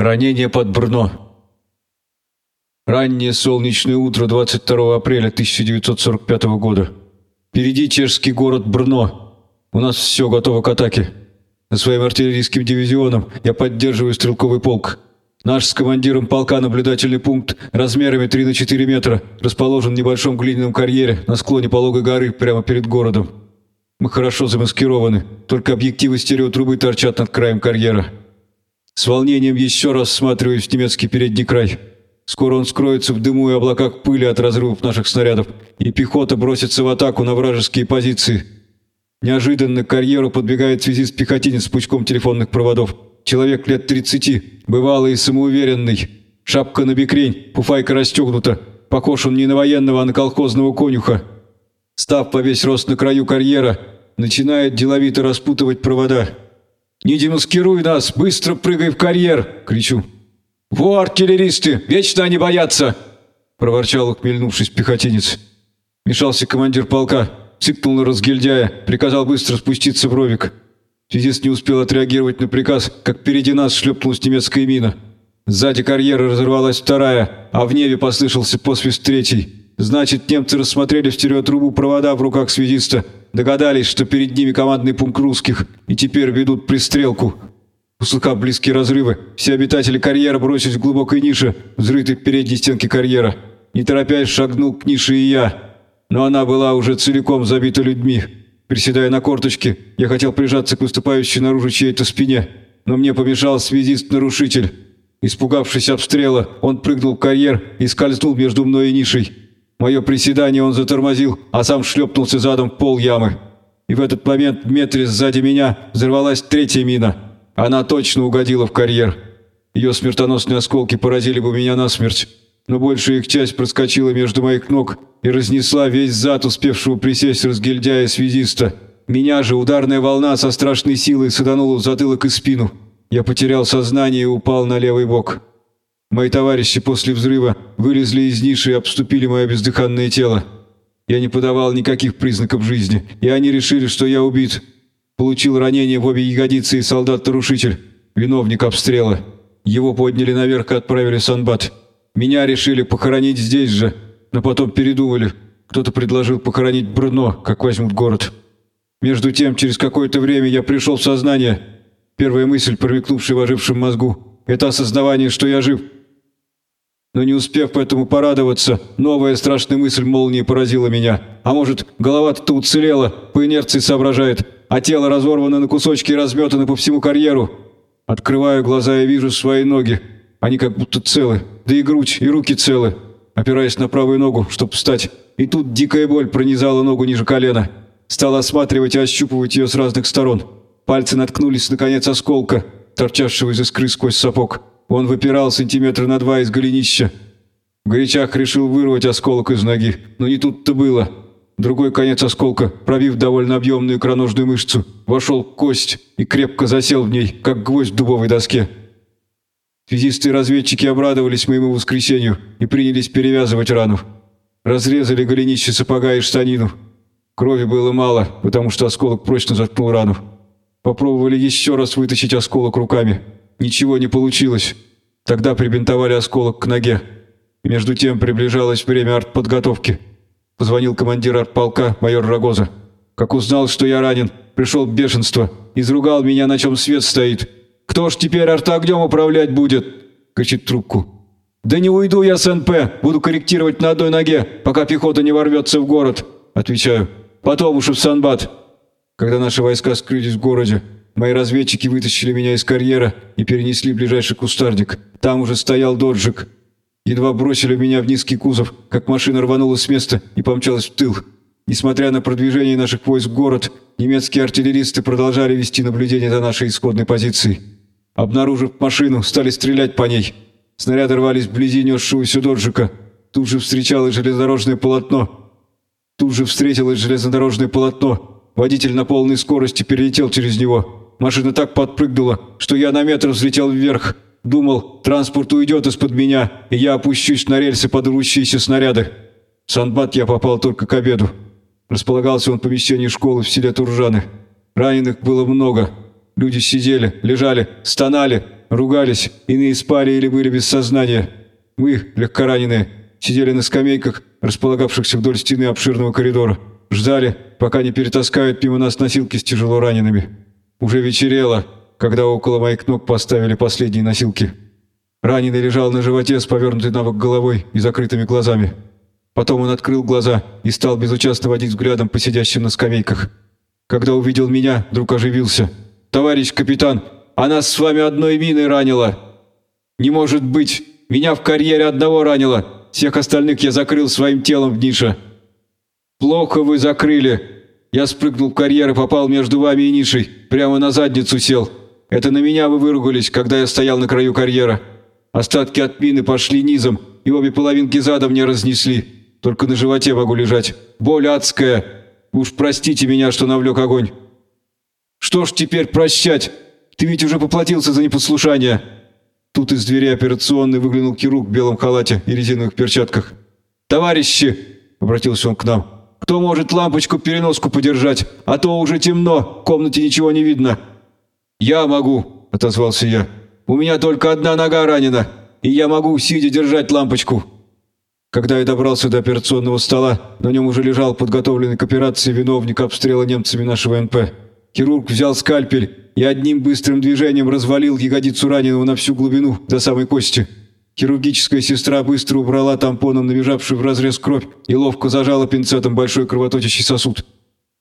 Ранение под Брно. Раннее солнечное утро 22 апреля 1945 года. Впереди чешский город Брно. У нас все готово к атаке. За своим артиллерийским дивизионом я поддерживаю стрелковый полк. Наш с командиром полка наблюдательный пункт размерами 3 на 4 метра расположен в небольшом глиняном карьере на склоне пологой горы прямо перед городом. Мы хорошо замаскированы, только объективы стереотрубы торчат над краем карьера. С волнением еще раз всматриваюсь в немецкий передний край. Скоро он скроется в дыму и облаках пыли от разрывов наших снарядов, и пехота бросится в атаку на вражеские позиции. Неожиданно к карьеру подбегает связист-пехотинец с пучком телефонных проводов. Человек лет 30, бывалый и самоуверенный. Шапка на бекрень, пуфайка расстегнута. Похож он не на военного, а на колхозного конюха. Став по весь рост на краю карьера, начинает деловито распутывать провода. «Не демаскируй нас! Быстро прыгай в карьер!» — кричу. «Во, артиллеристы! Вечно они боятся!» — проворчал, ухмельнувшись пехотинец. Мешался командир полка, цыкнул на разгильдяя, приказал быстро спуститься в ровик. Связист не успел отреагировать на приказ, как впереди нас шлепнулась немецкая мина. Сзади карьера разорвалась вторая, а в небе послышался посвист третий. Значит, немцы рассмотрели в стереотрубу провода в руках связиста, догадались, что перед ними командный пункт русских, и теперь ведут пристрелку. Услыхав близкие разрывы, все обитатели карьера бросились в глубокой нише, взрытой передней стенке карьера. Не торопясь, шагнул к нише и я. Но она была уже целиком забита людьми. Приседая на корточки, я хотел прижаться к выступающей наружу чьей-то спине, но мне помешал связист-нарушитель. Испугавшись обстрела, он прыгнул в карьер и скользнул между мной и нишей. Мое приседание он затормозил, а сам шлепнулся задом в пол ямы. И в этот момент в метре сзади меня взорвалась третья мина. Она точно угодила в карьер. Ее смертоносные осколки поразили бы меня насмерть. Но большая их часть проскочила между моих ног и разнесла весь зад успевшего присесть разгильдяя-связиста. Меня же ударная волна со страшной силой саданула в затылок и спину. Я потерял сознание и упал на левый бок. Мои товарищи после взрыва вылезли из ниши и обступили мое бездыханное тело. Я не подавал никаких признаков жизни, и они решили, что я убит. Получил ранение в обе ягодицы и солдат-нарушитель, виновник обстрела. Его подняли наверх и отправили в Санбат. Меня решили похоронить здесь же, но потом передумали. Кто-то предложил похоронить Брно, как возьмут город. Между тем, через какое-то время я пришел в сознание. Первая мысль, промелькнувшая в ожившем мозгу, это осознавание, что я жив – но не успев этому порадоваться, новая страшная мысль молнии поразила меня. А может, голова-то уцелела, по инерции соображает, а тело разорвано на кусочки и разметано по всему карьеру. Открываю глаза и вижу свои ноги. Они как будто целы, да и грудь, и руки целы. Опираясь на правую ногу, чтобы встать. И тут дикая боль пронизала ногу ниже колена. Стал осматривать и ощупывать ее с разных сторон. Пальцы наткнулись на конец осколка, торчавшего из искры сквозь сапог. Он выпирал сантиметра на два из голенища. В горячах решил вырвать осколок из ноги, но не тут-то было. Другой конец осколка, пробив довольно объемную икроножную мышцу, вошел в кость и крепко засел в ней, как гвоздь в дубовой доске. Связисты и разведчики обрадовались моему воскресению и принялись перевязывать рану. Разрезали голенище сапога и штанину. Крови было мало, потому что осколок прочно заткнул рану. Попробовали еще раз вытащить осколок руками. Ничего не получилось. Тогда прибинтовали осколок к ноге. Между тем приближалось время артподготовки. Позвонил командир артполка, майор Рогоза. Как узнал, что я ранен, пришел в бешенство. Изругал меня, на чем свет стоит. «Кто ж теперь артогнем управлять будет?» — кричит трубку. «Да не уйду я с НП, буду корректировать на одной ноге, пока пехота не ворвется в город», — отвечаю. «Потом уж в Санбат». Когда наши войска скрылись в городе, Мои разведчики вытащили меня из карьера и перенесли в ближайший кустарник. Там уже стоял доджик. Едва бросили меня в низкий кузов, как машина рванула с места и помчалась в тыл. Несмотря на продвижение наших войск в город, немецкие артиллеристы продолжали вести наблюдение за нашей исходной позицией. Обнаружив машину, стали стрелять по ней. Снаряды рвались вблизи несшегося доджика. Тут же встречалось железнодорожное полотно. Тут же встретилось железнодорожное полотно. Водитель на полной скорости перелетел через него. Машина так подпрыгнула, что я на метр взлетел вверх. Думал, транспорт уйдет из-под меня, и я опущусь на рельсы под рвущиеся снаряды. В Санбат я попал только к обеду. Располагался он в помещении школы в селе Туржаны. Раненых было много. Люди сидели, лежали, стонали. ругались, иные спали или были без сознания. Мы, легкораненые, сидели на скамейках, располагавшихся вдоль стены обширного коридора. Ждали, пока не перетаскают мимо нас носилки с тяжело ранеными. Уже вечерело, когда около моих ног поставили последние носилки. Раненый лежал на животе с повернутой на бок головой и закрытыми глазами. Потом он открыл глаза и стал безучастно водить взглядом по сидящим на скамейках. Когда увидел меня, вдруг оживился. «Товарищ капитан, она с вами одной миной ранила!» «Не может быть! Меня в карьере одного ранило! Всех остальных я закрыл своим телом в нише!» «Плохо вы закрыли!» Я спрыгнул в карьер и попал между вами и нишей. Прямо на задницу сел. Это на меня вы выругались, когда я стоял на краю карьера. Остатки от мины пошли низом, и обе половинки зада мне разнесли. Только на животе могу лежать. Боль адская. Уж простите меня, что навлек огонь. Что ж теперь прощать? Ты ведь уже поплатился за непослушание. Тут из двери операционной выглянул хирург в белом халате и резиновых перчатках. «Товарищи!» — обратился он к нам. «Кто может лампочку-переноску подержать? А то уже темно, в комнате ничего не видно». «Я могу!» — отозвался я. «У меня только одна нога ранена, и я могу, сидя, держать лампочку». Когда я добрался до операционного стола, на нем уже лежал подготовленный к операции виновник обстрела немцами нашего НП. Хирург взял скальпель и одним быстрым движением развалил ягодицу раненого на всю глубину, до самой кости. Хирургическая сестра быстро убрала тампоном набежавшую в разрез кровь и ловко зажала пинцетом большой кровоточащий сосуд.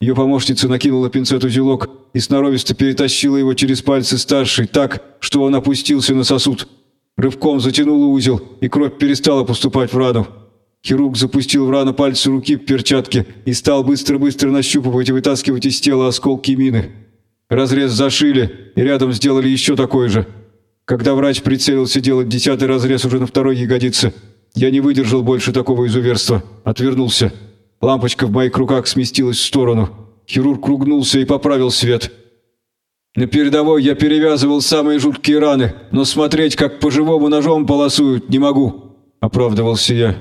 Ее помощница накинула пинцет узелок и сноровисто перетащила его через пальцы старшей так, что он опустился на сосуд. Рывком затянула узел, и кровь перестала поступать в рану. Хирург запустил в рану пальцы руки в перчатке и стал быстро-быстро нащупывать и вытаскивать из тела осколки мины. Разрез зашили, и рядом сделали еще такой же. Когда врач прицелился делать десятый разрез уже на второй ягодице, я не выдержал больше такого изуверства, отвернулся. Лампочка в моих руках сместилась в сторону. Хирург ругнулся и поправил свет. На передовой я перевязывал самые жуткие раны, но смотреть, как по-живому ножом полосуют, не могу, оправдывался я.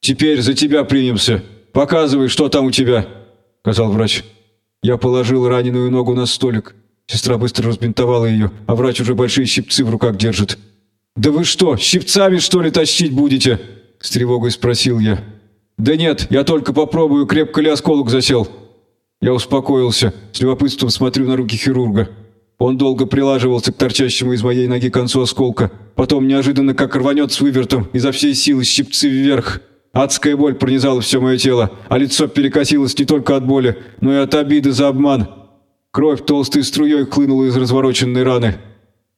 «Теперь за тебя примемся. Показывай, что там у тебя», — сказал врач. Я положил раненую ногу на столик. Сестра быстро разбинтовала ее, а врач уже большие щипцы в руках держит. «Да вы что, щипцами, что ли, тащить будете?» — с тревогой спросил я. «Да нет, я только попробую, крепко ли осколок засел». Я успокоился, с любопытством смотрю на руки хирурга. Он долго прилаживался к торчащему из моей ноги концу осколка, потом неожиданно как рванет с вывертом, изо всей силы щипцы вверх — Адская боль пронизала все мое тело, а лицо перекосилось не только от боли, но и от обиды за обман. Кровь толстой струей хлынула из развороченной раны.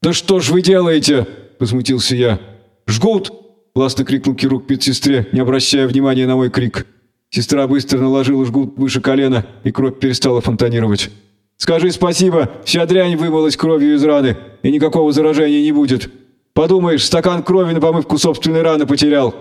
«Да что ж вы делаете?» – возмутился я. «Жгут!» – властно крикнул хирург медсестре, не обращая внимания на мой крик. Сестра быстро наложила жгут выше колена, и кровь перестала фонтанировать. «Скажи спасибо, вся дрянь вымылась кровью из раны, и никакого заражения не будет. Подумаешь, стакан крови на помывку собственной раны потерял».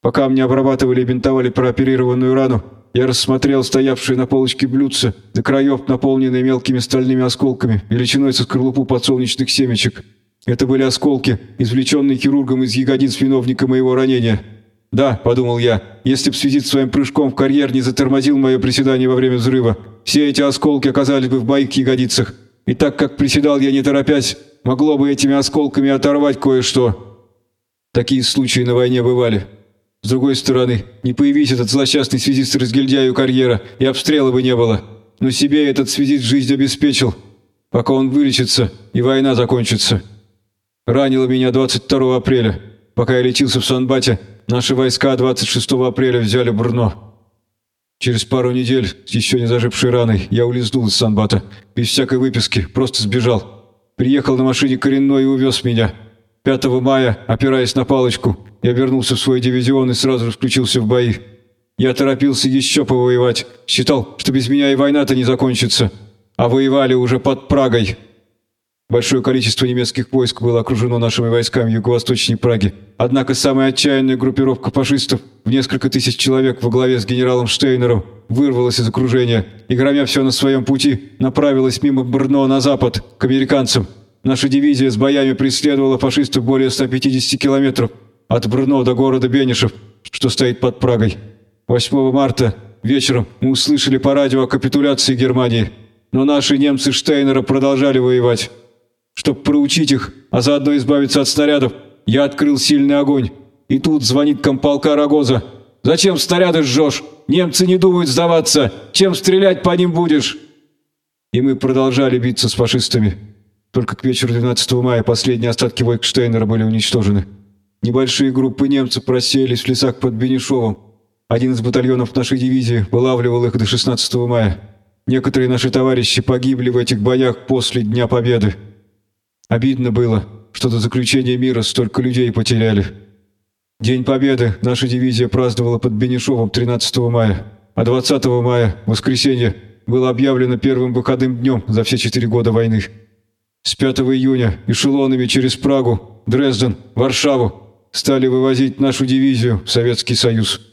Пока мне обрабатывали и бинтовали прооперированную рану, я рассмотрел стоявшие на полочке блюдца, до краев наполненные мелкими стальными осколками, величиной со скорлупу подсолнечных семечек. Это были осколки, извлеченные хирургом из ягодиц виновника моего ранения. «Да», — подумал я, — «если б связист своим прыжком в карьер не затормозил мое приседание во время взрыва, все эти осколки оказались бы в моих ягодицах. И так как приседал я не торопясь, могло бы этими осколками оторвать кое-что». Такие случаи на войне бывали. С другой стороны, не появись этот злосчастный связист разгильдяю карьера, и обстрела бы не было. Но себе этот связист жизнь обеспечил, пока он вылечится и война закончится. Ранило меня 22 апреля. Пока я лечился в Санбате, наши войска 26 апреля взяли Брно. Через пару недель, с еще не зажившей раной, я улизнул из Санбата, без всякой выписки, просто сбежал. Приехал на машине коренной и увез меня. 5 мая, опираясь на палочку, я вернулся в свой дивизион и сразу включился в бои. Я торопился еще повоевать. Считал, что без меня и война-то не закончится. А воевали уже под Прагой. Большое количество немецких войск было окружено нашими войсками юго-восточней Праги. Однако самая отчаянная группировка фашистов в несколько тысяч человек во главе с генералом Штейнером вырвалась из окружения и, громя все на своем пути, направилась мимо Брно на запад, к американцам. Наша дивизия с боями преследовала фашистов более 150 километров, от Брно до города Бенишев, что стоит под Прагой. 8 марта вечером мы услышали по радио о капитуляции Германии, но наши немцы Штейнера продолжали воевать. Чтобы проучить их, а заодно избавиться от снарядов, я открыл сильный огонь. И тут звонит комполка Рогоза. «Зачем снаряды жжешь? Немцы не думают сдаваться. Чем стрелять по ним будешь?» И мы продолжали биться с фашистами. Только к вечеру 12 мая последние остатки Войкштейнера были уничтожены. Небольшие группы немцев просеялись в лесах под Бенешовым. Один из батальонов нашей дивизии вылавливал их до 16 мая. Некоторые наши товарищи погибли в этих боях после Дня Победы. Обидно было, что до заключения мира столько людей потеряли. День Победы наша дивизия праздновала под Бенешовым 13 мая, а 20 мая, воскресенье, было объявлено первым выходным днем за все четыре года войны. С 5 июня эшелонами через Прагу, Дрезден, Варшаву стали вывозить нашу дивизию в Советский Союз.